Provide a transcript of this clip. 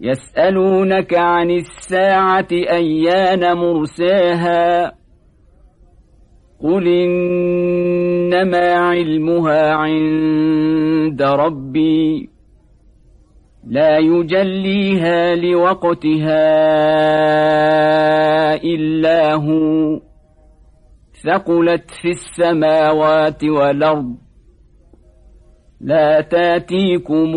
يسألونك عن الساعة أيان مرساها قل إنما علمها عند ربي لا يجليها لوقتها إلا هو ثقلت في السماوات والأرض لا تأتيكم